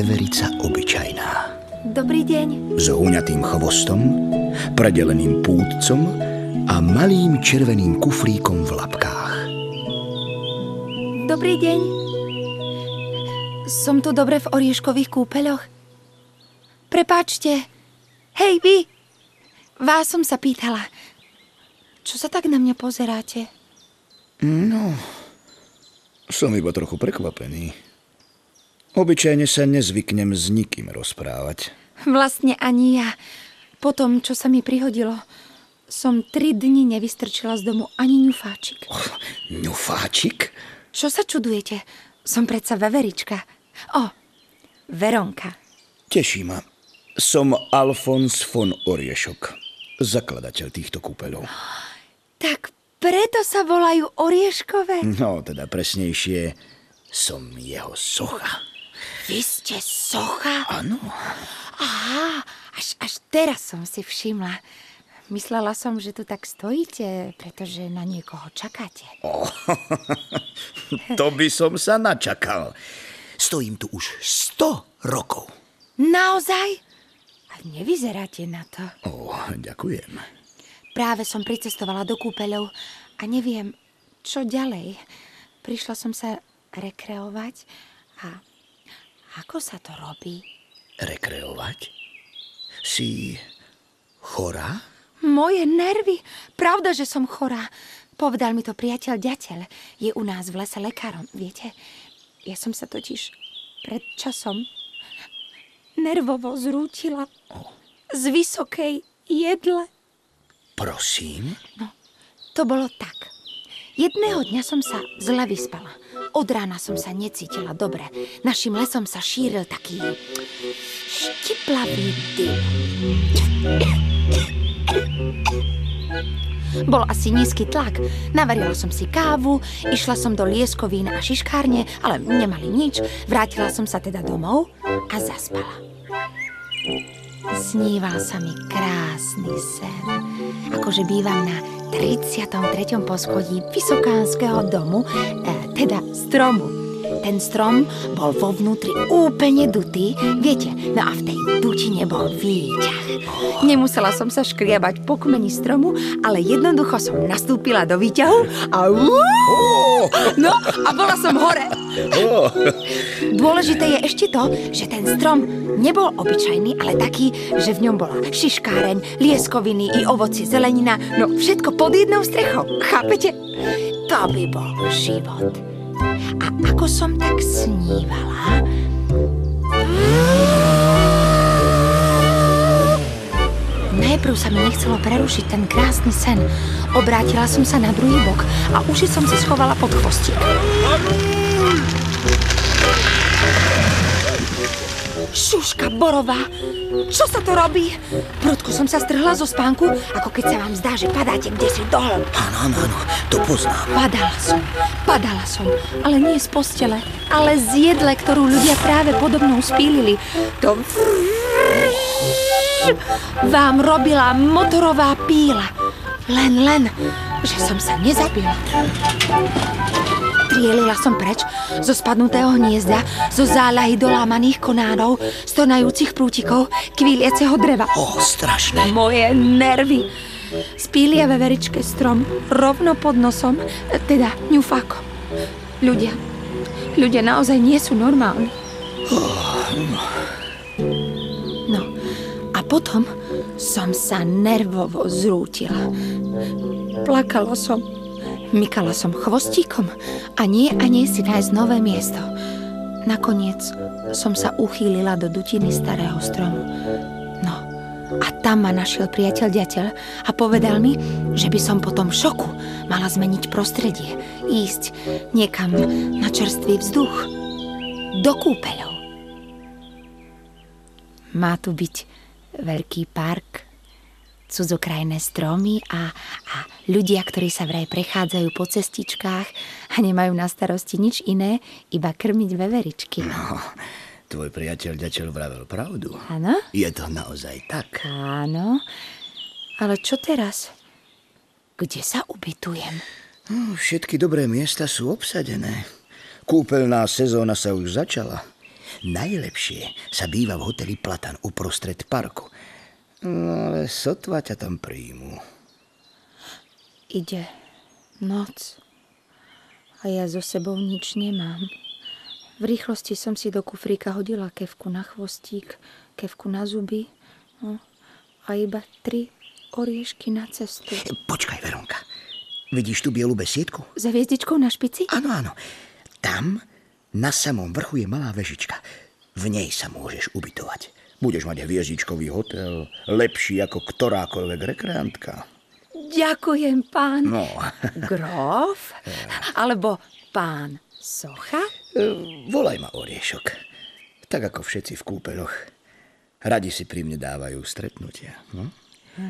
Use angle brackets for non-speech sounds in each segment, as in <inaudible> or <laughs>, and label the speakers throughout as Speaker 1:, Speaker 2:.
Speaker 1: veverica obyčajná.
Speaker 2: Dobrý deň.
Speaker 1: S huňatým chvostom, predeleným púdcom a malým červeným kufríkom v lapkách.
Speaker 2: Dobrý deň. Som tu dobre v orieškových kúpeľoch? Prepáčte. Hej, vy! Vás som sa pýtala. Čo sa tak na mňa pozeráte?
Speaker 1: No, som iba trochu prekvapený. Obyčajne sa nezvyknem s nikým rozprávať.
Speaker 2: Vlastne ani ja. Po tom, čo sa mi prihodilo, som tri dni nevystrčila z domu ani ňufáčik.
Speaker 1: Oh, ňufáčik?
Speaker 2: Čo sa čudujete? Som predsa veverička. O, Veronka.
Speaker 1: Teší ma. Som Alfons von Oriešok, zakladateľ týchto kúpeľov.
Speaker 2: Tak preto sa volajú Orieškové?
Speaker 1: No, teda presnejšie, som jeho socha.
Speaker 2: Vy ste socha?
Speaker 1: Áno.
Speaker 2: Aha, až, až teraz som si všimla. Myslela som, že tu tak stojíte, pretože na niekoho čakáte.
Speaker 1: Oh, <laughs> to by som sa načakal. Stojím tu už 100 rokov.
Speaker 2: Naozaj? A nevyzeráte na to.
Speaker 1: Oh, ďakujem.
Speaker 2: Práve som pricestovala do kúpeľov a neviem, čo ďalej. Prišla som sa rekreovať a ako sa to robí?
Speaker 1: Rekreovať? Si chorá?
Speaker 2: Moje nervy. Pravda, že som chorá. Povedal mi to priateľ ďateľ. Je u nás v lese lekárom, viete? Ja som sa totiž pred časom nervovo zrútila z vysokej jedle.
Speaker 1: Prosím?
Speaker 2: No, to bolo tak. Jedného dňa som sa zle vyspala. Od rána som sa necítila dobre. Našim lesom sa šíril taký štiplavý dym. Bol asi nízky tlak. Navarila som si kávu, išla som do lieskovín a šiškárne, ale nemali nič. Vrátila som sa teda domov a zaspala. Sníval sa mi krásny sen. Akože bývam na 33. poschodí Vysokánskeho domu, e, teda stromu. Ten strom bol vo vnútri úplne dutý, viete, no a v tej dutine bol výťah. Nemusela som sa škriabať po kmeni stromu, ale jednoducho som nastúpila do výťahu a no a bola som hore. Dôležité je ešte to, že ten strom nebol obyčajný, ale taký, že v ňom bola šiškáreň, lieskoviny i ovoci, zelenina, no všetko pod jednou strechou. Chápete? To by bol život. A ako som tak snívala... Najprv sa mi nechcelo prerušiť ten krásny sen. Obrátila som sa na druhý bok a uši som si schovala pod chvostík. Šuška borová, čo sa to robí? Prudko som sa strhla zo spánku, ako keď sa vám zdá, že padáte kde si do hĺbky.
Speaker 1: Áno, áno, áno, to poznám.
Speaker 2: Padala som, padala som, ale nie z postele, ale z jedle, ktorú ľudia práve podobnou spílili. To vám robila motorová píla. Len, len, že som sa nezabila. Trielila som preč zo spadnutého hniezda, zo záľahy dolámaných konánov, stonajúcich prútikov, kvíliaceho dreva.
Speaker 1: O, strašné.
Speaker 2: Moje nervy. Spília veveričke strom rovno pod nosom, teda ňufákom. Ľudia, ľudia naozaj nie sú normálni. No, a potom som sa nervovo zrútila. Plakala som, mykala som chvostíkom a nie a nie si nájsť nové miesto. Nakoniec som sa uchýlila do dutiny starého stromu. No, a tam ma našiel priateľ ďateľ a povedal mi, že by som po tom šoku mala zmeniť prostredie, ísť niekam na čerstvý vzduch, do kúpeľov. Má tu byť veľký park, cudzokrajné stromy a, a ľudia, ktorí sa vraj prechádzajú po cestičkách a nemajú na starosti nič iné, iba krmiť veveričky.
Speaker 1: No, Tvoj priateľ ďateľ vravel pravdu.
Speaker 2: Áno?
Speaker 1: Je to naozaj tak.
Speaker 2: Áno. Ale čo teraz? Kde sa ubytujem?
Speaker 1: No, všetky dobré miesta sú obsadené. Kúpeľná sezóna sa už začala. Najlepšie sa býva v hoteli Platan uprostred parku. No ale sotva ťa tam príjmu.
Speaker 2: Ide noc a ja so sebou nič nemám. V rýchlosti som si do kufríka hodila kevku na chvostík, kevku na zuby no, a iba tri oriešky na cestu.
Speaker 1: Počkaj, Veronka. Vidíš tú bielu besiedku?
Speaker 2: Za hviezdičkou na špici?
Speaker 1: Áno, áno. Tam na samom vrchu je malá vežička. V nej sa môžeš ubytovať. Budeš mať hviezdičkový hotel, lepší ako ktorákoľvek rekreantka.
Speaker 2: Ďakujem, pán.
Speaker 1: No,
Speaker 2: Grof? <laughs> Alebo pán Socha?
Speaker 1: e, volaj ma Oriešok. Tak ako všetci v kúpeľoch. Radi si pri mne dávajú stretnutia. No?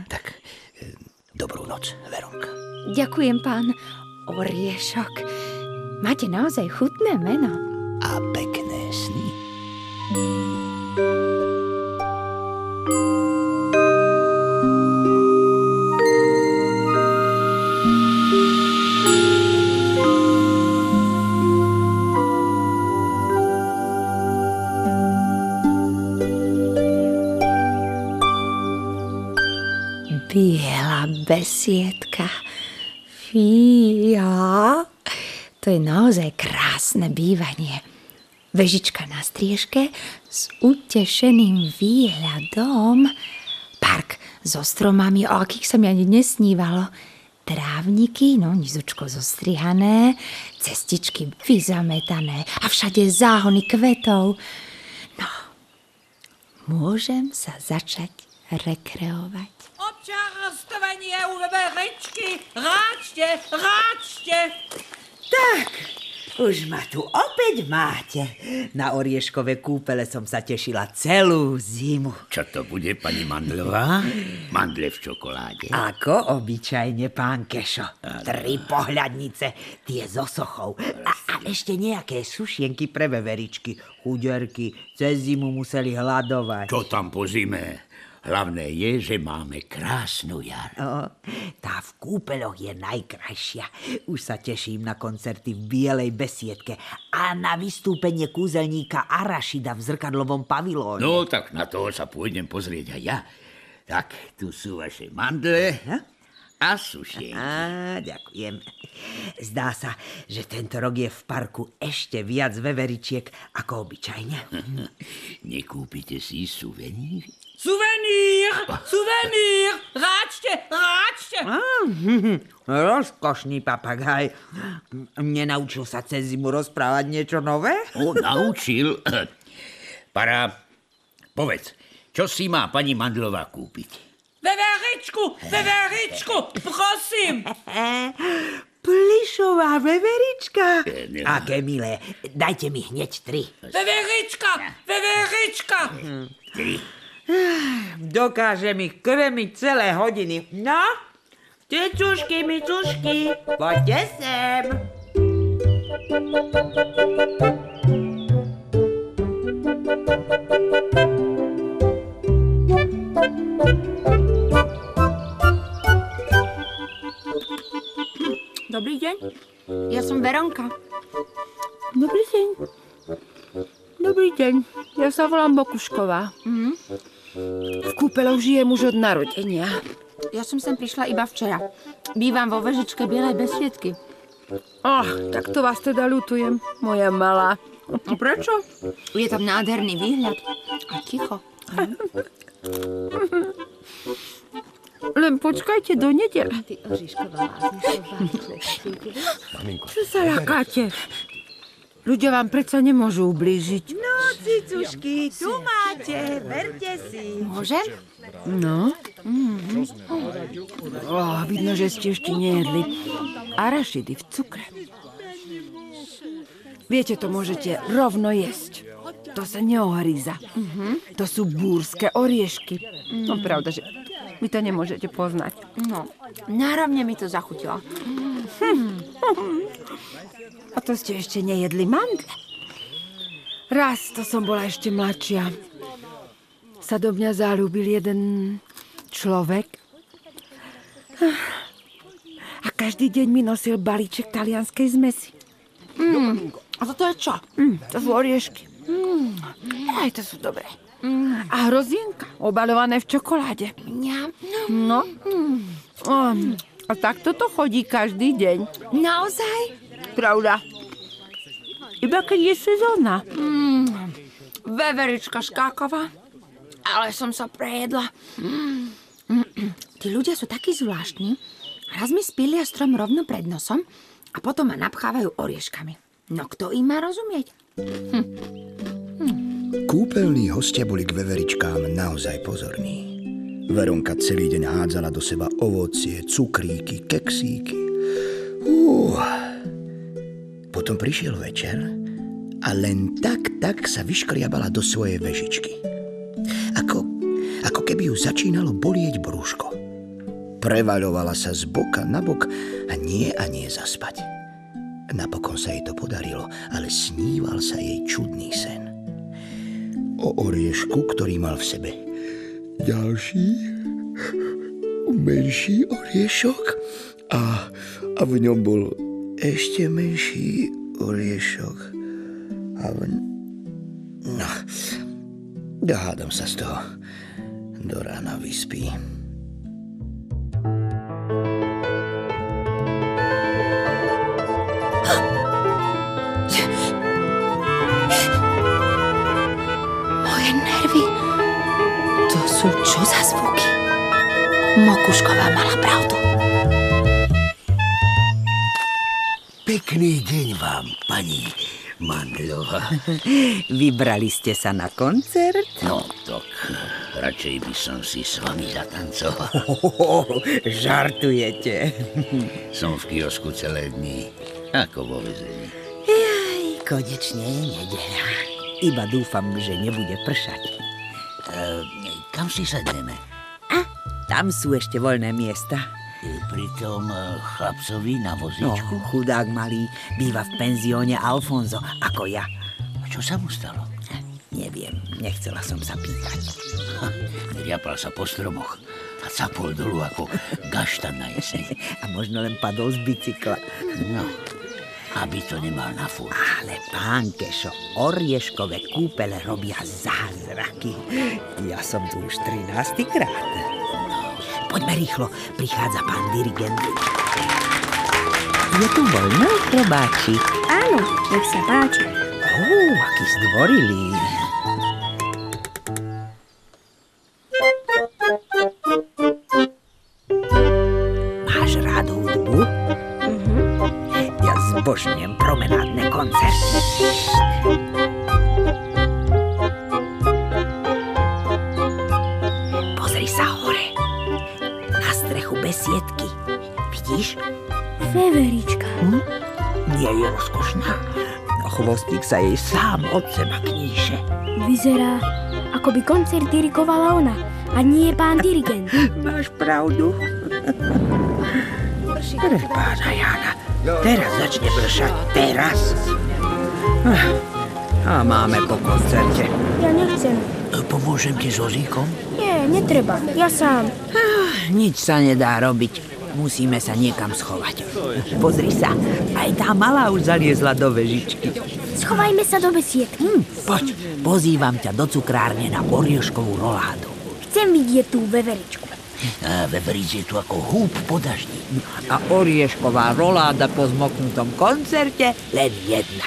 Speaker 1: Tak, e, dobrú noc, Veronka.
Speaker 2: Ďakujem, pán Oriešok. Máte naozaj chutné meno.
Speaker 1: A pekné sny.
Speaker 2: Biela besiedka. Fíha. To je naozaj krásne bývanie. Vežička na striežke s utešeným výhľadom. Park so stromami, o akých sa mi ani nesnívalo. Trávniky, no nizučko zostrihané, cestičky vyzametané a všade záhony kvetov. No, môžem sa začať rekreovať.
Speaker 3: Občerstvenie u veveričky, ráčte, ráčte.
Speaker 4: Tak, už ma tu opäť máte. Na orieškové kúpele som sa tešila celú zimu.
Speaker 5: Čo to bude, pani Mandlová? Mandle v čokoláde.
Speaker 4: Ako obyčajne, pán Kešo. Tri pohľadnice, tie so sochou. A, a ešte nejaké sušienky pre veveričky. Chuderky cez zimu museli hľadovať.
Speaker 5: Čo tam po zime? Hlavné je, že máme krásnu jar.
Speaker 4: O, tá v kúpeľoch je najkrajšia. Už sa teším na koncerty v Bielej besiedke a na vystúpenie kúzelníka Arašida v zrkadlovom pavilóne.
Speaker 5: No, tak na toho sa pôjdem pozrieť aj ja. Tak, tu sú vaše mandle a sušienky.
Speaker 4: Á, ďakujem. Zdá sa, že tento rok je v parku ešte viac veveričiek ako obyčajne. <laughs>
Speaker 5: Nekúpite si suvenír?
Speaker 3: Suvenír, suvenír, ráčte, ráčte. <laughs>
Speaker 4: Rozkošný papagaj. Nenaučil sa cez zimu rozprávať niečo nové?
Speaker 5: O, naučil. <clears throat> Para, povedz, čo si má pani Mandlová kúpiť?
Speaker 3: Veveričku, veveričku, prosím. <laughs>
Speaker 4: Plišová veverička. Aké milé. Dajte mi hneď tri.
Speaker 3: Veverička, veverička.
Speaker 4: Dokážem ich krmiť celé hodiny. No, tecušky, micušky, poďte sem.
Speaker 2: Dobrý deň. Ja som Veronka.
Speaker 6: Dobrý deň. Dobrý deň. Ja sa volám Bokušková. V kúpeľoch žijem už od narodenia.
Speaker 2: Ja som sem prišla iba včera. Bývam vo vežičke Bielej besiedky.
Speaker 6: Oh, tak to vás teda ľutujem, moja malá.
Speaker 2: A prečo? Je tam nádherný výhľad. A ticho.
Speaker 6: Len počkajte do nedele.
Speaker 2: Ty
Speaker 6: Čo sa ľakáte? Ľudia vám predsa nemôžu ublížiť.
Speaker 4: No, cicušky, tu máte, verte si.
Speaker 2: Môžem?
Speaker 6: No. Oh, vidno, že ste ešte nejedli. Arašidy v cukre. Viete, to môžete rovno jesť. To sa neohríza. To sú búrske oriešky. No pravda, že vy to nemôžete poznať.
Speaker 2: No, náravne mi to zachutilo.
Speaker 6: A to ste ešte nejedli mandle. Raz, to som bola ešte mladšia, sa do mňa zalúbil jeden človek. A každý deň mi nosil balíček talianskej zmesi.
Speaker 2: Mm. A toto je čo?
Speaker 6: Mm, to sú oriešky. Mm. Aj to sú dobré. Mm. A hrozienka, obalované v čokoláde. No. Mm. Um, a takto to chodí každý deň.
Speaker 2: naozaj?
Speaker 6: Pravda. Iba keď je sezóna.
Speaker 2: Mm. Veverička škáková. Ale som sa prejedla. Mm. Tí ľudia sú takí zvláštni. Raz mi spília strom rovno pred nosom a potom ma napchávajú orieškami. No kto im má rozumieť?
Speaker 1: Kúpeľní hostia boli k veveričkám naozaj pozorní. Veronka celý deň hádzala do seba ovocie, cukríky, keksíky. Uh. Potom prišiel večer a len tak, tak sa vyškriabala do svojej vežičky. Ako, ako keby ju začínalo bolieť brúško. Prevaľovala sa z boka na bok a nie a nie zaspať. Napokon sa jej to podarilo, ale sníval sa jej čudný sen. O oriešku, ktorý mal v sebe ďalší, menší oriešok a, a v ňom bol ešte menší oriešok. A v... No, hádam sa z toho do rána vyspí.
Speaker 2: Moje nervy. To sú čo za zvuky? Mokušková mala pravdu.
Speaker 5: Pekný deň vám, pani Mandlová. <laughs>
Speaker 4: Vybrali ste sa na koncert?
Speaker 5: No, tak radšej by som si s vami zatancoval.
Speaker 4: Oh, <laughs> žartujete. <laughs>
Speaker 5: Som v kiosku celé dni, ako vo vezení.
Speaker 4: Jaj, konečne je nedeľa. Iba dúfam, že nebude pršať.
Speaker 5: E, kam si sedneme?
Speaker 4: A tam sú ešte voľné miesta.
Speaker 5: Pri tom e, chlapcovi na
Speaker 4: No,
Speaker 5: vozíčku?
Speaker 4: chudák malý, býva v penzióne Alfonso, ako ja.
Speaker 5: A čo sa mu stalo?
Speaker 4: Neviem, nechcela som sa pýtať.
Speaker 5: Riapal sa po stromoch a capol dolu ako gaštan na jeseň. <laughs>
Speaker 4: A možno len padol z bicykla.
Speaker 5: No, aby to nemal na furt.
Speaker 4: Ale pán Kešo, orieškové kúpele robia zázraky. Ja som tu už 13 krát. Poďme rýchlo, prichádza pán dirigent. Je tu voľné, chlebáčik?
Speaker 7: Áno, nech sa páči.
Speaker 4: Ó, aký zdvorilý. Sa jej sám od seba kníže.
Speaker 7: Vyzerá, ako by koncert dirigovala ona a nie pán dirigent. <laughs>
Speaker 4: Máš pravdu. Pre pána Jana, teraz začne pršať, teraz. Ah, A máme po koncerte.
Speaker 7: Ja nechcem.
Speaker 5: Pomôžem ti s vozíkom?
Speaker 7: Nie, netreba. Ja sám.
Speaker 4: Nič sa nedá robiť. Musíme sa niekam schovať. Pozri sa, aj tá malá už zaliezla do vežičky.
Speaker 7: Schovajme sa do besiedky.
Speaker 4: Hm, poď, pozývam ťa do cukrárne na orieškovú roládu.
Speaker 7: Chcem vidieť tú veveričku.
Speaker 5: A veveríc je tu ako húb po daždi.
Speaker 4: A oriešková roláda po zmoknutom koncerte len jedna.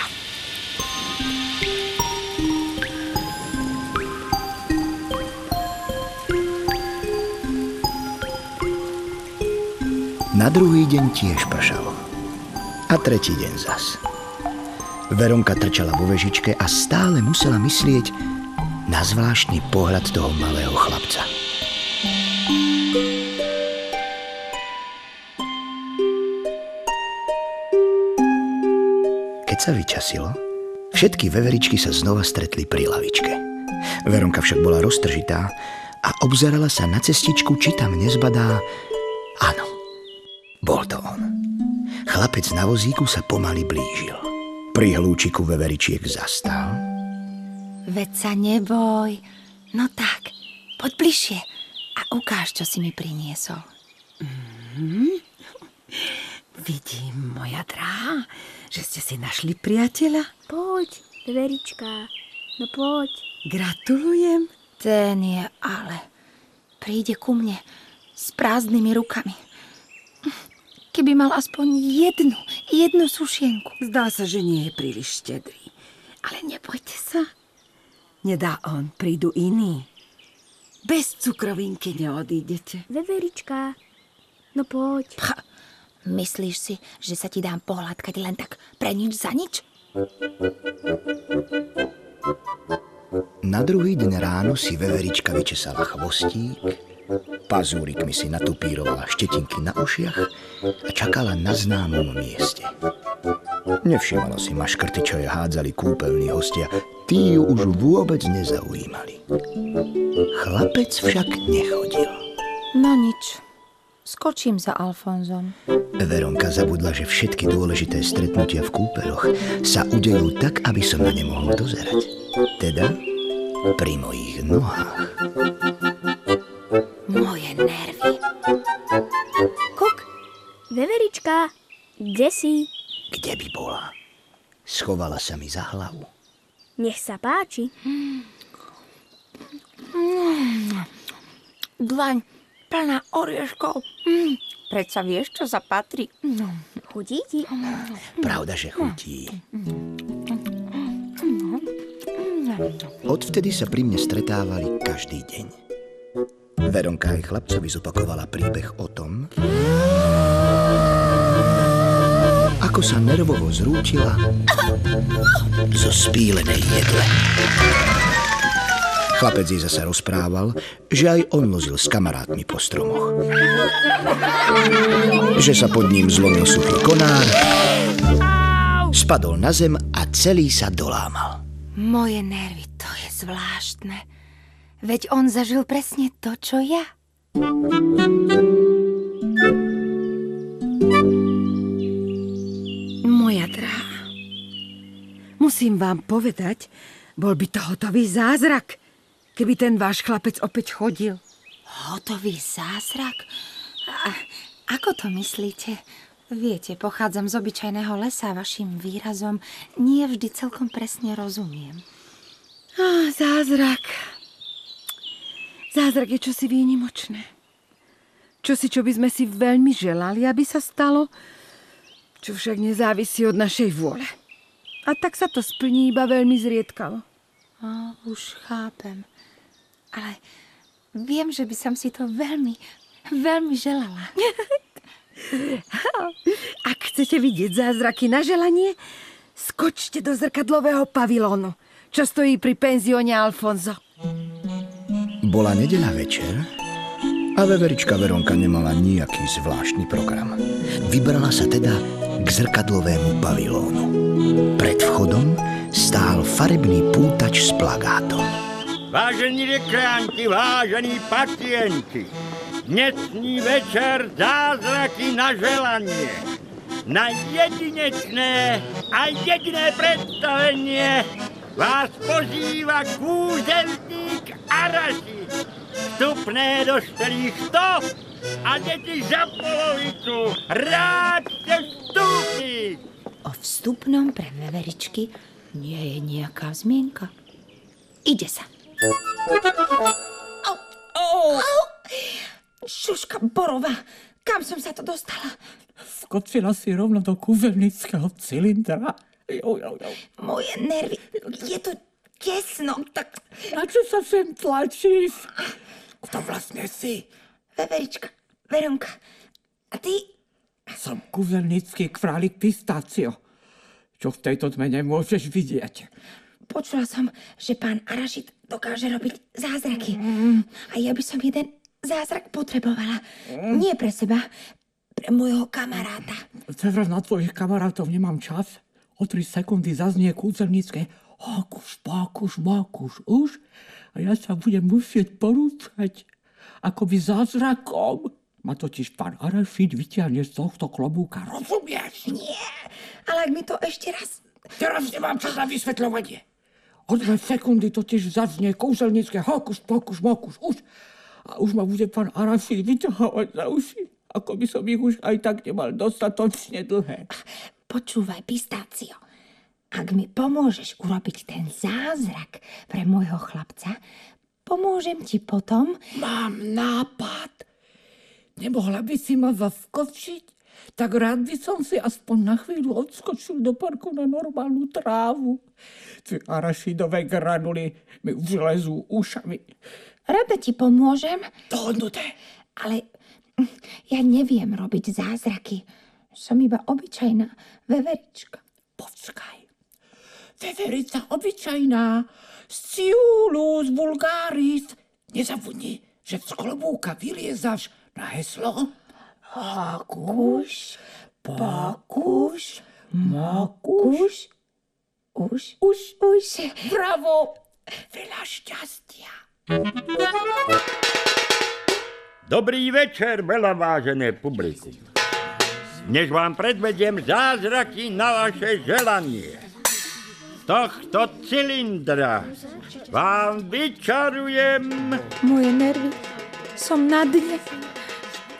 Speaker 1: Na druhý deň tiež pršalo. A tretí deň zas. Veronka trčala vo vežičke a stále musela myslieť na zvláštny pohľad toho malého chlapca. Keď sa vyčasilo, všetky veveričky sa znova stretli pri lavičke. Veronka však bola roztržitá a obzerala sa na cestičku, či tam nezbadá... Áno, bol to on. Chlapec na vozíku sa pomaly blížil. Pri hlúčiku veveričiek zastal,
Speaker 2: Veď sa neboj. No tak, poď bližšie a ukáž, čo si mi priniesol.
Speaker 6: Vidím, moja drahá, že ste si našli priateľa.
Speaker 7: Poď, veverička. No poď.
Speaker 6: Gratulujem.
Speaker 2: Ten je ale. Príde ku mne s prázdnymi rukami. Keby mal aspoň jednu, jednu sušienku.
Speaker 6: Zdá sa, že nie je príliš štedrý. Ale nebojte sa. Nedá on, prídu iní. Bez cukrovinky neodídete.
Speaker 7: Veverička. No poď.
Speaker 2: Pcha, myslíš si, že sa ti dám pohľadkať len tak pre nič za nič?
Speaker 1: Na druhý deň ráno si veverička vyčesala chvostík, pazúrikmi si natupírovala štetinky na ušiach a čakala na známom mieste. Nevšimala si maškrty, čo je hádzali kúpeľní hostia. Tí ju už vôbec nezaujímali. Chlapec však nechodil.
Speaker 2: No nič. Skočím za Alfonzom.
Speaker 1: Veronka zabudla, že všetky dôležité stretnutia v kúpeloch sa udejú tak, aby som na ne mohol dozerať. Teda pri mojich nohách.
Speaker 2: Moje nervy.
Speaker 7: Kuk. Veverička. Kde si?
Speaker 1: Kde by bola? Schovala sa mi za hlavu.
Speaker 7: Nech sa páči.
Speaker 2: Dlaň plná orieškov. Mm, predsa vieš, čo sa patrí. No.
Speaker 7: Chudí ti?
Speaker 1: Pravda, že chutí. Odvtedy sa pri mne stretávali každý deň. Veronka aj chlapcovi zopakovala príbeh o tom, ako sa nervovo zrútila zo spílenej jedle. Chlapec jej zasa rozprával, že aj on lozil s kamarátmi po stromoch. Že sa pod ním zlomil suchý konár, spadol na zem a celý sa dolámal.
Speaker 2: Moje nervy, to je zvláštne. Veď on zažil presne to, čo ja.
Speaker 6: Moja drahá, musím vám povedať, bol by to hotový zázrak, keby ten váš chlapec opäť chodil.
Speaker 2: Hotový zázrak? A, ako to myslíte? Viete, pochádzam z obyčajného lesa a vašim výrazom nie vždy celkom presne rozumiem.
Speaker 6: Á, zázrak. Zázrak je čosi výnimočné. Čosi, čo by sme si veľmi želali, aby sa stalo, čo však nezávisí od našej vôle. A tak sa to splní iba veľmi zriedkavo.
Speaker 2: A, už chápem. Ale viem, že by som si to veľmi, veľmi želala. <laughs>
Speaker 6: Ak chcete vidieť zázraky na želanie, skočte do zrkadlového pavilónu, čo stojí pri penzióne Alfonso.
Speaker 1: Bola nedeľa večer a veverička Veronka nemala nejaký zvláštny program. Vybrala sa teda k zrkadlovému pavilónu. Pred vchodom stál farebný pútač s plagátom.
Speaker 8: Vážení rekreanti, vážení pacienti, dnesný večer zázraky na želanie. Na jedinečné a jediné predstavenie vás pozýva kúzelník Araši. Vstupné dospelých 100 a deti za polovicu. Rád ste vstúpiť.
Speaker 2: O vstupnom pre veveričky nie je nejaká zmienka. Ide sa. Au, au, au. Šuška Borová, kam som sa to dostala?
Speaker 3: Skočila si rovno do kúzelnického cylindra. Jo, jo, jo.
Speaker 2: Moje nervy, je tu tesno, tak
Speaker 3: Na čo sa sem tlačíš? Kto vlastne si?
Speaker 2: veverička, Veronka, a ty?
Speaker 3: Som kúzelnický králik Pistácio. Čo v tejto tme nemôžeš vidieť.
Speaker 2: Počula som, že pán Arašit dokáže robiť zázraky. A ja by som jeden zázrak potrebovala. Nie pre seba, pre môjho kamaráta.
Speaker 3: Teraz na tvojich kamarátov nemám čas. O tri sekundy zaznie kúzelnícke Hokus, pokus, mokus, už. A ja sa budem musieť porúčať. Akoby zázrakom. Ma totiž pán Arašit vyťahne z tohto klobúka. Rozumieš?
Speaker 2: Nie, ale ak mi to ešte raz...
Speaker 3: Teraz nemám čas na vysvetľovanie. O dve sekundy totiž zaznie kouzelnické hokus pokus mokus. Už. A už ma bude pán Arašid vyťahovať za uši. Ako by som ich už aj tak nemal dostatočne dlhé.
Speaker 2: Počúvaj, Pistácio. Ak mi pomôžeš urobiť ten zázrak pre môjho chlapca, pomôžem ti potom.
Speaker 3: Mám nápad. Nemohla by si ma zaskočiť? Tak rád by som si aspoň na chvíľu odskočil do parku na normálnu trávu. Tie arašidové granuly mi už lezú ušami.
Speaker 2: Rada ti pomôžem,
Speaker 3: Dohnuté.
Speaker 2: ale ja neviem robiť zázraky. Som iba obyčajná veverička.
Speaker 3: Počkaj. Veverica obyčajná. Sciulus vulgaris. Nezabudni, že z klobúka vyliezaš na heslo. Hakuš, pakuš, makuš.
Speaker 2: Už?
Speaker 3: Už,
Speaker 2: Už.
Speaker 3: bravo. Veľa šťastia.
Speaker 8: Dobrý večer, veľa vážené publikum. Dnes vám predvediem zázraky na vaše želanie. Tohto cylindra vám vyčarujem
Speaker 2: Moje nervy. Som na dne.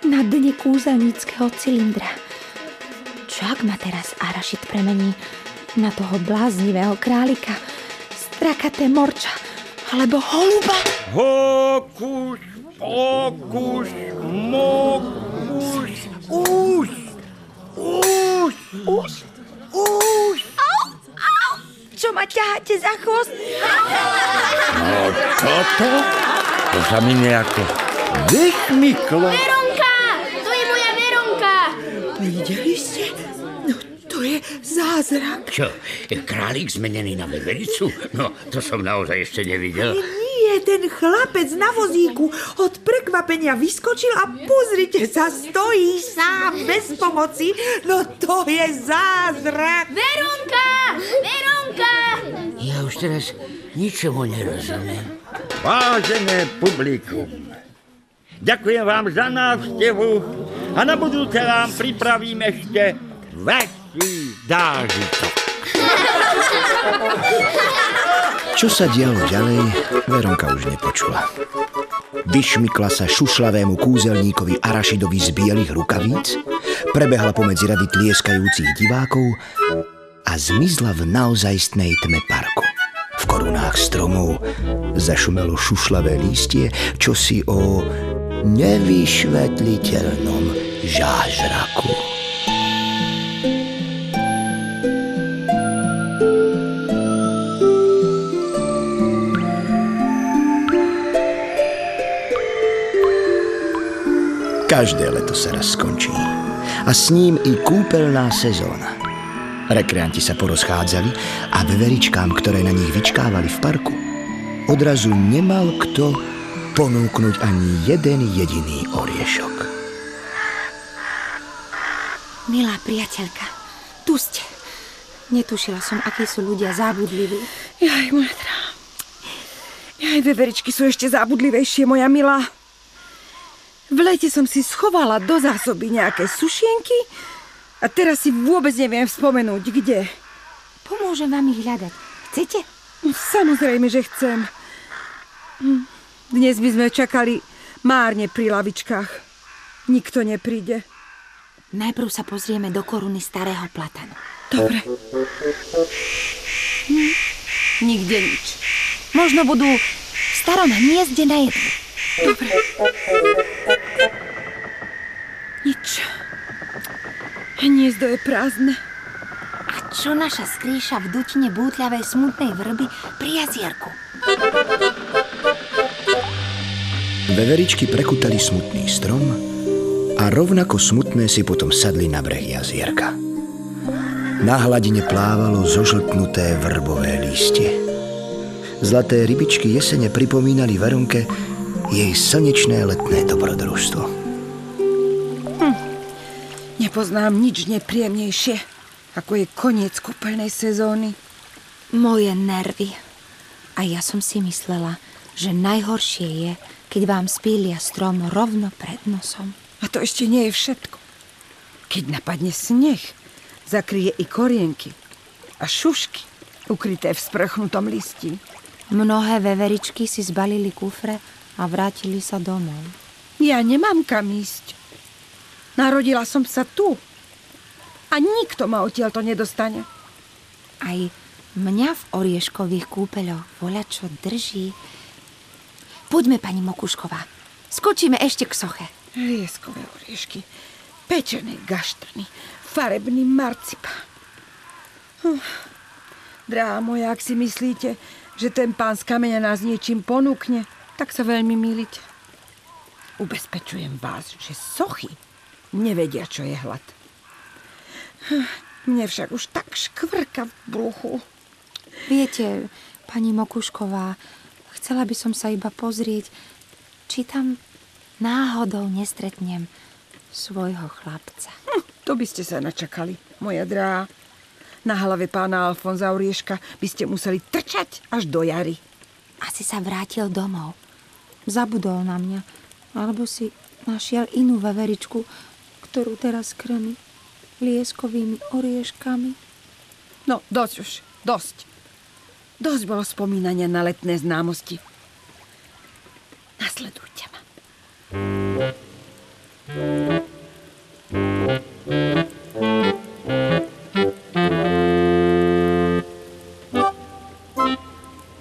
Speaker 2: Na dne kúzelníckého cylindra. Čo ak ma teraz Arašit premení na toho bláznivého králika, strakaté morča alebo holuba?
Speaker 8: hokus pokus mokus už, Už?
Speaker 2: Už? Ma ťaháte za chvost?
Speaker 8: No toto? To sa mi nejako vychmyklo.
Speaker 7: Veronka! To je moja Veronka!
Speaker 9: Videli ste? No, to je zázrak.
Speaker 5: Čo, je králik zmenený na vevericu? No, to som naozaj ešte nevidel.
Speaker 9: Nie, ten chlapec na vozíku od prekvapenia vyskočil a pozrite sa, stojí sám, bez pomoci. No to je zázrak.
Speaker 7: Veronka! Veronka!
Speaker 5: Ja už teraz ničomu nerozumiem.
Speaker 8: Vážené publikum, ďakujem vám za návštevu a na budúce vám pripravím ešte väčší zážitok. <laughs>
Speaker 1: Čo sa dialo ďalej, Veronka už nepočula. Vyšmykla sa šušlavému kúzelníkovi Arašidovi z bielých rukavíc, prebehla pomedzi rady tlieskajúcich divákov a zmizla v naozajstnej tme parku. V korunách stromov zašumelo šušlavé lístie, čo si o nevyšvetliteľnom žážraku. Každé leto sa raz skončí. A s ním i kúpeľná sezóna. Rekreanti sa porozchádzali a veveričkám, ktoré na nich vyčkávali v parku, odrazu nemal kto ponúknuť ani jeden jediný oriešok.
Speaker 2: Milá priateľka, tu ste. Netušila som, akí sú ľudia zábudliví.
Speaker 6: Jaj, moja drá. Jaj, veveričky sú ešte zábudlivejšie, moja milá. V lete som si schovala do zásoby nejaké sušienky a teraz si vôbec neviem spomenúť, kde.
Speaker 2: Pomôžem vám ich hľadať. Chcete?
Speaker 6: No, Samozrejme, že chcem. Hm, Dnes by sme čakali márne pri lavičkách. Nikto nepríde.
Speaker 2: Najprv sa pozrieme do koruny starého platanu.
Speaker 6: Dobre.
Speaker 2: Nikde nič. Možno budú v starom hniezde na jedlu.
Speaker 6: Nič. Hniezdo je prázdne.
Speaker 2: A čo naša skrýša v dutine bútľavej smutnej vrby pri jazierku?
Speaker 1: Veveričky prekutali smutný strom a rovnako smutné si potom sadli na breh jazierka. Na hladine plávalo zožltnuté vrbové lístie. Zlaté rybičky jesene pripomínali Veronke jej slnečné letné dobrodružstvo.
Speaker 6: Nepoznám nič nepríjemnejšie, ako je koniec kúpeľnej sezóny.
Speaker 2: Moje nervy. A ja som si myslela, že najhoršie je, keď vám spília strom rovno pred nosom.
Speaker 6: A to ešte nie je všetko. Keď napadne sneh, zakryje i korienky a šušky ukryté v sprchnutom listi.
Speaker 2: Mnohé veveričky si zbalili kufre a vrátili sa domov.
Speaker 6: Ja nemám kam ísť. Narodila som sa tu. A nikto ma odtiaľ to nedostane.
Speaker 2: Aj mňa v orieškových kúpeľoch voľa čo drží. Poďme, pani Mokušková. Skočíme ešte k soche.
Speaker 6: Lieskové oriešky, pečené gaštrny, farebný marcipán. Hm. Drahá moja, ak si myslíte, že ten pán z kameňa nás niečím ponúkne, tak sa veľmi mýlite. Ubezpečujem vás, že sochy nevedia, čo je hlad. Mne však už tak škvrka v bruchu.
Speaker 2: Viete, pani Mokušková, chcela by som sa iba pozrieť, či tam náhodou nestretnem svojho chlapca.
Speaker 6: Hm, to by ste sa načakali, moja drahá. Na hlave pána Alfonza Orieška by ste museli trčať až do jary.
Speaker 2: Asi sa vrátil domov. Zabudol na mňa. Alebo si našiel inú veveričku, ktorú teraz krmi lieskovými orieškami.
Speaker 6: No, dosť už, dosť. Dosť bolo spomínania na letné známosti. Nasledujte ma.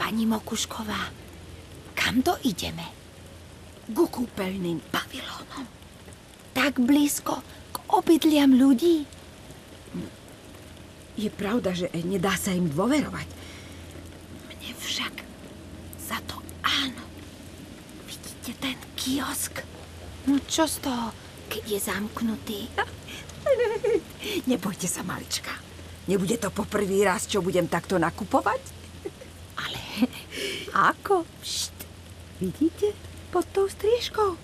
Speaker 2: Pani Mokušková, kam to ideme?
Speaker 6: Ku kúpeľným pavilónom.
Speaker 2: Tak blízko k obydliam ľudí?
Speaker 6: Je pravda, že nedá sa im dôverovať. Mne však za to áno. Vidíte ten kiosk?
Speaker 2: No čo z toho, keď je zamknutý? <laughs>
Speaker 6: Nebojte sa, malička. Nebude to poprvý raz, čo budem takto nakupovať? <laughs>
Speaker 2: Ale ako?
Speaker 6: Št, vidíte? Pod tou striežkou.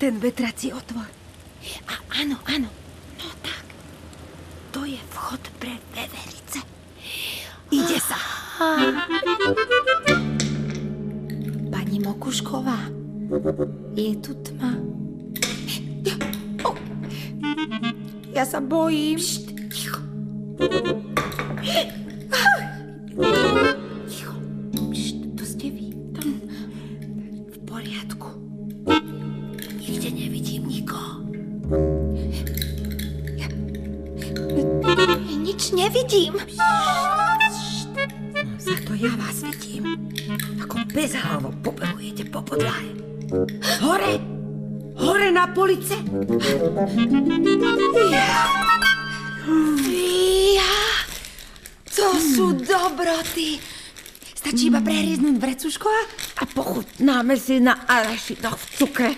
Speaker 6: Ten vetrací otvor.
Speaker 2: A, áno, áno.
Speaker 6: No tak. To je vchod pre veverice. Ide sa.
Speaker 2: Pani Mokušková, je tu tma. Ja sa bojím.
Speaker 6: Št, ticho.
Speaker 2: Nič nevidím.
Speaker 6: Za to ja vás vidím. Ako bez hlavo pobehujete po podlahe. Hore! Hore na police!
Speaker 2: Ja, to sú dobroty. Stačí iba prehríznúť vrecuško a
Speaker 6: pochutnáme si na arašitoch v cukre.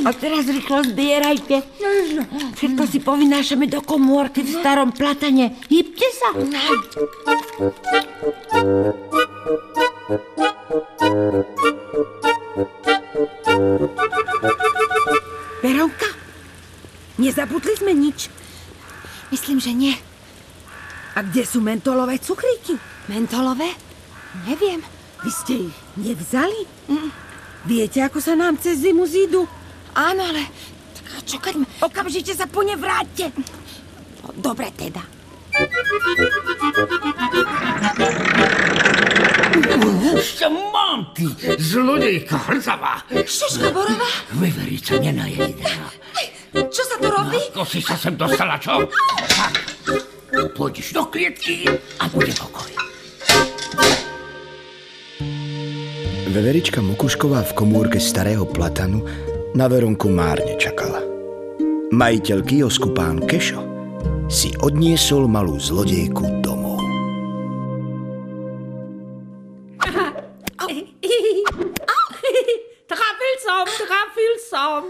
Speaker 6: A teraz rýchlo zbierajte. Všetko si povynášame do komórky v starom platane. Hýbte sa. Veronka, nezabudli sme nič.
Speaker 2: myslím, že nie.
Speaker 6: A kde sú mentolové cukríky?
Speaker 2: Mentolové? Neviem.
Speaker 6: Vy ste ich nevzali? Viete, ako sa nám cez zimu zídu?
Speaker 2: Áno, ale čo ma-
Speaker 6: Okamžite sa po ne vráťte.
Speaker 2: No, Dobre teda.
Speaker 5: Mám ty, zlodejka hrdzavá.
Speaker 2: Šeška Borová,
Speaker 5: Veverica nenajedená.
Speaker 2: čo sa tu robí?
Speaker 5: Ako si sa sem dostala, čo? Tak, pôjdeš do klietky a bude pokoj.
Speaker 1: Veverička Mokušková v komórke starého platanu na Veronku márne čakala. Majiteľ kiosku pán Kešo si odniesol malú zlodejku domov. <laughs>
Speaker 3: Trafil som, trafil som.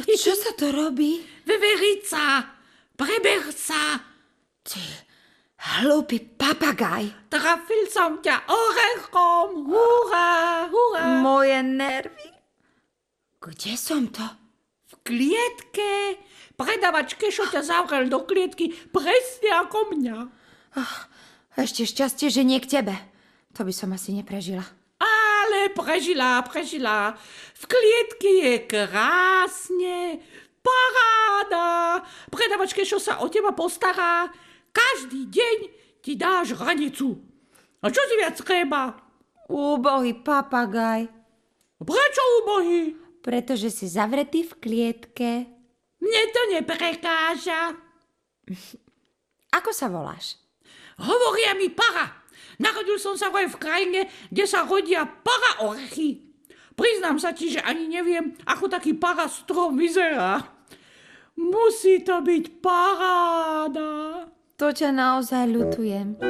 Speaker 2: Čo sa to robí?
Speaker 3: Veverica, preber
Speaker 2: Hlúpy papagaj.
Speaker 3: Trafil som ťa orechom. Hurá, hurá.
Speaker 2: Moje nervy. Kde som to?
Speaker 3: V klietke. Predavač Kešo ťa zavrel do klietky presne ako mňa.
Speaker 2: Ešte šťastie, že nie k tebe. To by som asi neprežila.
Speaker 3: Ale prežila, prežila. V klietke je krásne, Paráda! Predavač Kešo sa o teba postará. Každý deň ti dá žranicu. A čo ti viac treba?
Speaker 2: Úbohý papagaj,
Speaker 3: Prečo úbohy?
Speaker 2: pretože si zavretý v klietke.
Speaker 3: Mne to neprekáža. <laughs>
Speaker 2: Ako sa voláš?
Speaker 3: Hovoria mi para. Narodil som sa vraj v krajine, kde sa rodia para orchy. Priznám sa ti, že ani neviem, ako taký para strom vyzerá. Musí to byť paráda.
Speaker 2: To ťa naozaj ľutujem.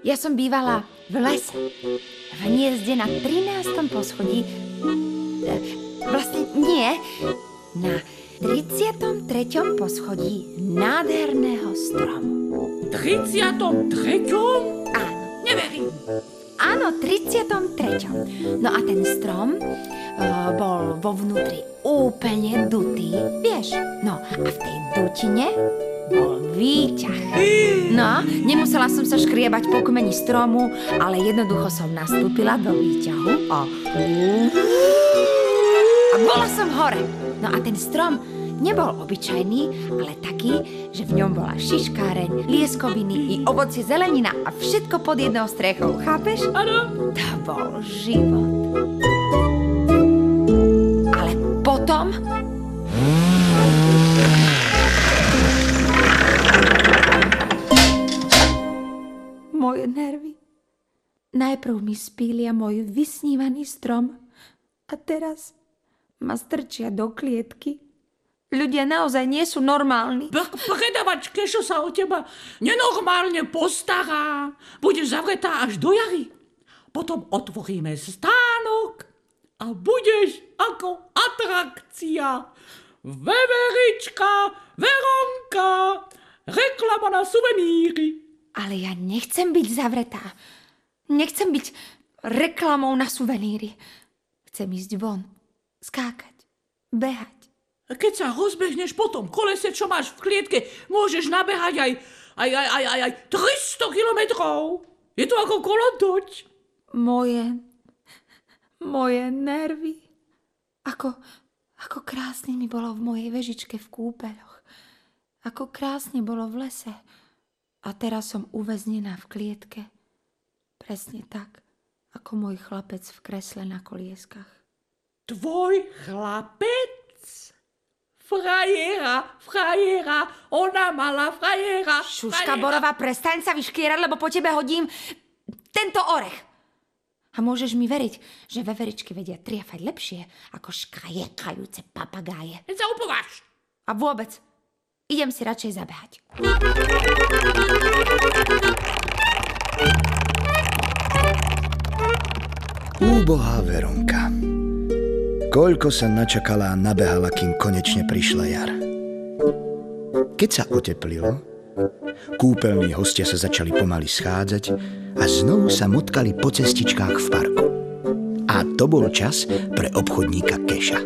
Speaker 2: Ja som bývala v lese. V hniezde na 13. poschodí. E, Vlastne nie. Na 33. poschodí nádherného stromu.
Speaker 3: 33.
Speaker 2: Áno.
Speaker 3: Neverím.
Speaker 2: Áno, 33. No a ten strom uh, bol vo vnútri úplne dutý, vieš. No a v tej dutine bol výťah. No, nemusela som sa škriebať po kmeni stromu, ale jednoducho som nastúpila do výťahu a... A bola som hore. No a ten strom nebol obyčajný, ale taký, že v ňom bola šiškáreň, lieskoviny i ovocie zelenina a všetko pod jednou strechou, chápeš?
Speaker 3: Áno.
Speaker 2: To bol život. Najprv mi spília môj vysnívaný strom a teraz ma strčia do klietky. Ľudia naozaj nie sú normálni.
Speaker 3: Pre- Predavač Kešo sa o teba nenormálne postará. Budeš zavretá až do jary. Potom otvoríme stánok a budeš ako atrakcia. Veverička, Veronka, reklama na suveníry.
Speaker 2: Ale ja nechcem byť zavretá. Nechcem byť reklamou na suveníry. Chcem ísť von, skákať, behať.
Speaker 3: Keď sa rozbehneš po tom kolese, čo máš v klietke, môžeš nabehať aj, aj, aj, aj, aj, aj 300 kilometrov. Je to ako kolotoč.
Speaker 2: Moje, moje nervy. Ako, ako krásne mi bolo v mojej vežičke v kúpeľoch. Ako krásne bolo v lese. A teraz som uväznená v klietke. Presne tak, ako môj chlapec v kresle na kolieskach.
Speaker 3: Tvoj chlapec? Frajera, frajera, ona mala frajera.
Speaker 2: Šuška
Speaker 3: frajera.
Speaker 2: Borová, prestaň sa vyškierať, lebo po tebe hodím tento orech. A môžeš mi veriť, že veveričky vedia triafať lepšie ako škajekajúce papagáje.
Speaker 3: Keď sa upováš.
Speaker 2: A vôbec, idem si radšej zabehať.
Speaker 1: Úbohá Veronka. Koľko sa načakala a nabehala, kým konečne prišla jar. Keď sa oteplilo, kúpeľní hostia sa začali pomaly schádzať a znovu sa motkali po cestičkách v parku. A to bol čas pre obchodníka Keša.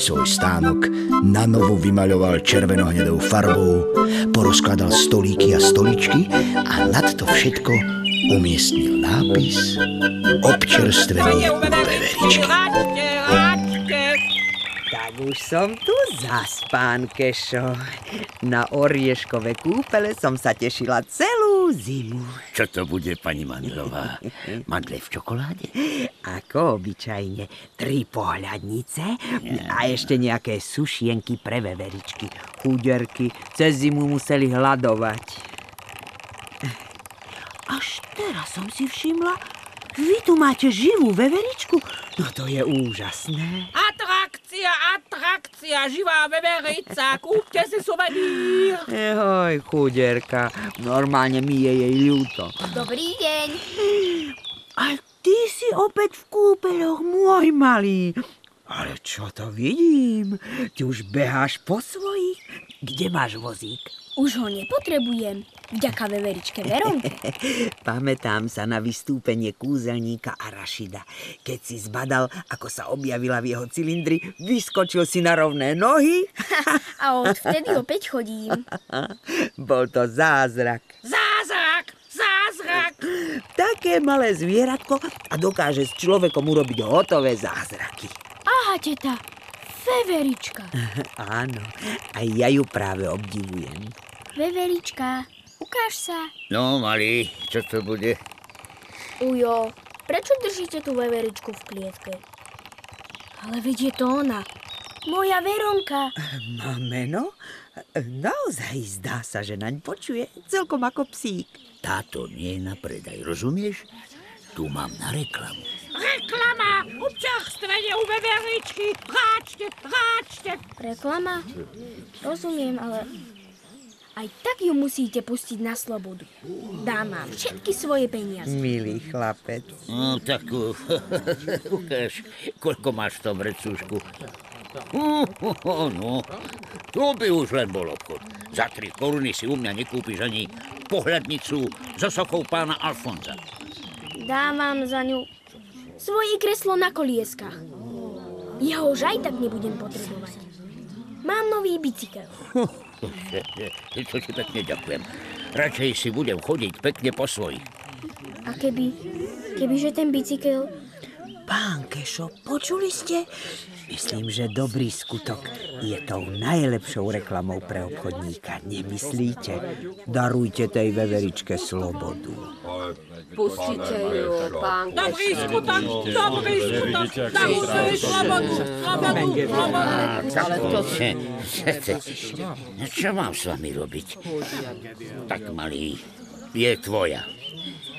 Speaker 1: Svoj stánok na novo vymaľoval červenohnedou farbou, porozkladal stolíky a stoličky a nad to všetko umiestnil nápis Občerstvenie u veveričky.
Speaker 4: Tak už som tu zas, pán Kešo. Na orieškové kúpele som sa tešila celú zimu.
Speaker 5: Čo to bude, pani Mandlová? Mandle v čokoláde?
Speaker 4: Ako obyčajne, tri pohľadnice a ešte nejaké sušienky pre veveričky. Chuderky cez zimu museli hľadovať. Až teraz som si všimla, vy tu máte živú veveričku? No to je úžasné.
Speaker 3: Atrakcia, atrakcia, živá veverica, kúpte si suvenír.
Speaker 4: Ehoj, chuderka, normálne mi je jej ľúto.
Speaker 7: Dobrý deň.
Speaker 4: A ty si opäť v kúpeľoch, môj malý. Ale čo to vidím? Ty už beháš po svojich? Kde máš vozík?
Speaker 7: Už ho nepotrebujem. Vďaka veveričke Veronke. <laughs>
Speaker 4: Pamätám sa na vystúpenie kúzelníka Arašida. Keď si zbadal, ako sa objavila v jeho cylindri, vyskočil si na rovné nohy. <laughs>
Speaker 7: A odvtedy opäť chodím. <laughs>
Speaker 4: Bol to zázrak.
Speaker 3: Zázrak, zázrak.
Speaker 4: Také malé zvieratko a dokáže s človekom urobiť hotové zázraky.
Speaker 7: Aha, teta. Veverička. <laughs>
Speaker 4: Áno, aj ja ju práve obdivujem.
Speaker 7: Veverička, ukáž sa.
Speaker 5: No, malý, čo to bude?
Speaker 7: Ujo, prečo držíte tú veveričku v klietke? Ale veď je to ona. Moja Veronka.
Speaker 4: Má meno? Naozaj zdá sa, že naň počuje celkom ako psík.
Speaker 5: Táto nie je na predaj, rozumieš? Tu mám na reklamu.
Speaker 3: Reklama! Občerstvenie u veveričky! Ráčte, ráčte!
Speaker 7: Reklama? Rozumiem, ale aj tak ju musíte pustiť na slobodu. Dám vám všetky svoje peniaze.
Speaker 4: Milý chlapec.
Speaker 5: No, tak uh, <laughs> ukáž, koľko máš v tom vrecúšku. Uh, uh, uh, no, to by už len bol obchod. Za tri koruny si u mňa nekúpiš ani pohľadnicu so sochou pána Alfonza.
Speaker 7: Dám vám za ňu svoje kreslo na kolieskách. Jeho už aj tak nebudem potrebovať. Mám nový bicykel. <laughs>
Speaker 5: To ti pekne ďakujem. Radšej si budem chodiť pekne po svojich.
Speaker 7: A keby, kebyže ten bicykel...
Speaker 4: Pán Kešo, počuli ste? Myslím, že dobrý skutok je tou najlepšou reklamou pre obchodníka. Nemyslíte? Darujte tej veveričke slobodu.
Speaker 6: Pustite ju, pán
Speaker 3: Dobrý skutok, dobrý skutok, darujte jej slobodu, slobodu, slobodu.
Speaker 5: Ale to... Čo mám s vami robiť? Tak malý, je tvoja.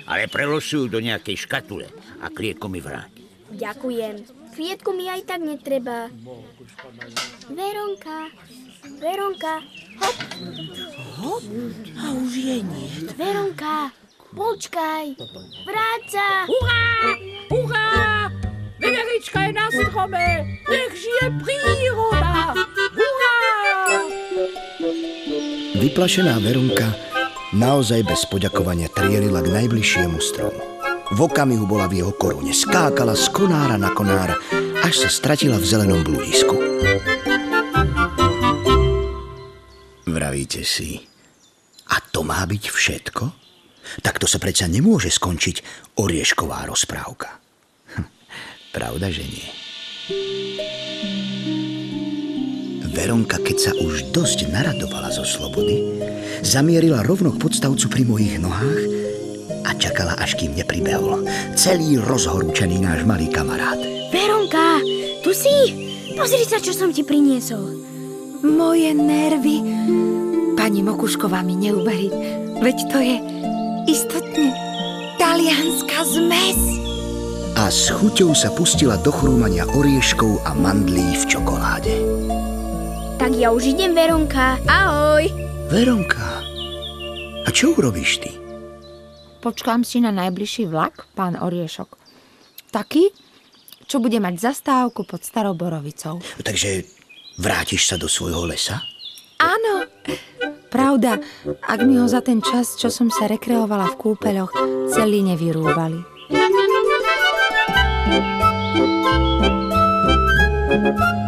Speaker 5: Ale preložujú do nejakej škatule a klietko mi vráť.
Speaker 7: Ďakujem. Kvietku mi aj tak netreba. Veronka, Veronka, hop.
Speaker 4: Hop, a už je nie.
Speaker 7: Veronka, počkaj, vráť sa.
Speaker 3: Hurá, hurá! Veverička je na strome! Nech žije príroda! Hurá!
Speaker 1: Vyplašená Verunka naozaj bez poďakovania trielila k najbližšiemu stromu. V okamihu bola v jeho korune, skákala z konára na konár, až sa stratila v zelenom bludisku. Vravíte si, a to má byť všetko? Tak to sa predsa nemôže skončiť oriešková rozprávka. Hm, Pravda, že nie. Veronka, keď sa už dosť naradovala zo slobody, zamierila rovno k podstavcu pri mojich nohách a čakala, až kým nepribehol celý rozhorúčený náš malý kamarát.
Speaker 7: Veronka, tu si. Pozri sa, čo som ti priniesol.
Speaker 2: Moje nervy. Pani Mokušková mi neuverí. Veď to je istotne talianská zmes.
Speaker 1: A s chuťou sa pustila do chrúmania orieškov a mandlí v čokoláde.
Speaker 7: Tak ja už idem, Veronka. Ahoj.
Speaker 1: Veronka, a čo urobíš ty?
Speaker 2: Počkám si na najbližší vlak, pán Oriešok. Taký, čo bude mať zastávku pod Starou Borovicou.
Speaker 1: Takže vrátiš sa do svojho lesa?
Speaker 2: Áno, pravda, ak mi ho za ten čas, čo som sa rekreovala v kúpeľoch, celý nevyrúbali.
Speaker 7: Thank you.